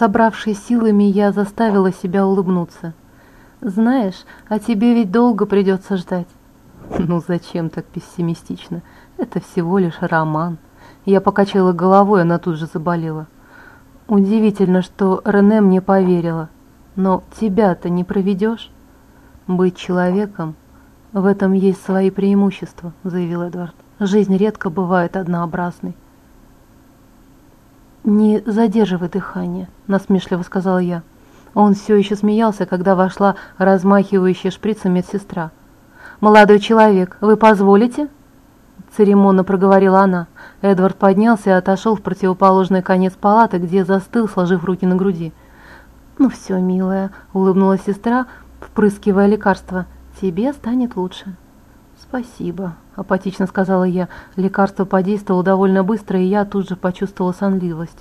Собравшись силами, я заставила себя улыбнуться. «Знаешь, а тебе ведь долго придется ждать». «Ну зачем так пессимистично? Это всего лишь роман». Я покачала головой, она тут же заболела. Удивительно, что Рене мне поверила. Но тебя-то не проведешь? Быть человеком — в этом есть свои преимущества, заявил Эдвард. Жизнь редко бывает однообразной. «Не задерживай дыхание», — насмешливо сказала я. Он все еще смеялся, когда вошла размахивающая шприцем медсестра. «Молодой человек, вы позволите?» Церемонно проговорила она. Эдвард поднялся и отошел в противоположный конец палаты, где застыл, сложив руки на груди. «Ну все, милая», — улыбнулась сестра, впрыскивая лекарство. «Тебе станет лучше». «Спасибо», — апатично сказала я. Лекарство подействовало довольно быстро, и я тут же почувствовала сонливость.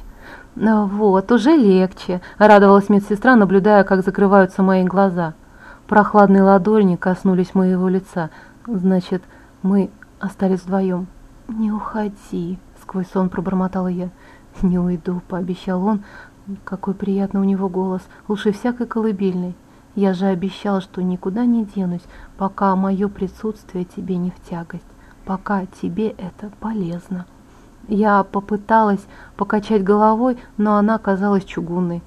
«Ну «Вот, уже легче», — радовалась медсестра, наблюдая, как закрываются мои глаза. Прохладные ладони коснулись моего лица. «Значит, мы остались вдвоем». «Не уходи», — сквозь сон пробормотала я. «Не уйду», — пообещал он. Какой приятный у него голос, лучше всякой колыбельной. Я же обещал, что никуда не денусь, пока мое присутствие тебе не в тягость, пока тебе это полезно. Я попыталась покачать головой, но она казалась чугунной.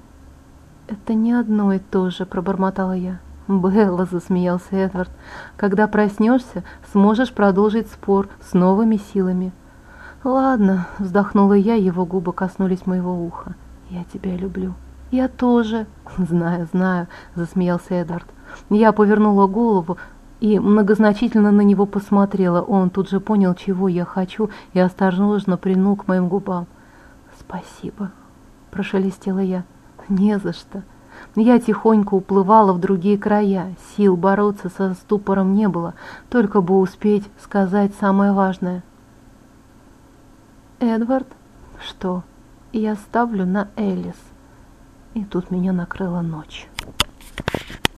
«Это не одно и то же», — пробормотала я. «Белла», — засмеялся Эдвард, — «когда проснешься, сможешь продолжить спор с новыми силами». «Ладно», — вздохнула я, его губы коснулись моего уха. «Я тебя люблю». «Я тоже». «Знаю, знаю», — засмеялся Эдвард. Я повернула голову и многозначительно на него посмотрела. Он тут же понял, чего я хочу, и осторожно прильнул к моим губам. «Спасибо», — прошелестела я. «Не за что». Я тихонько уплывала в другие края, сил бороться со ступором не было, только бы успеть сказать самое важное. «Эдвард, что? Я ставлю на Элис». И тут меня накрыла ночь.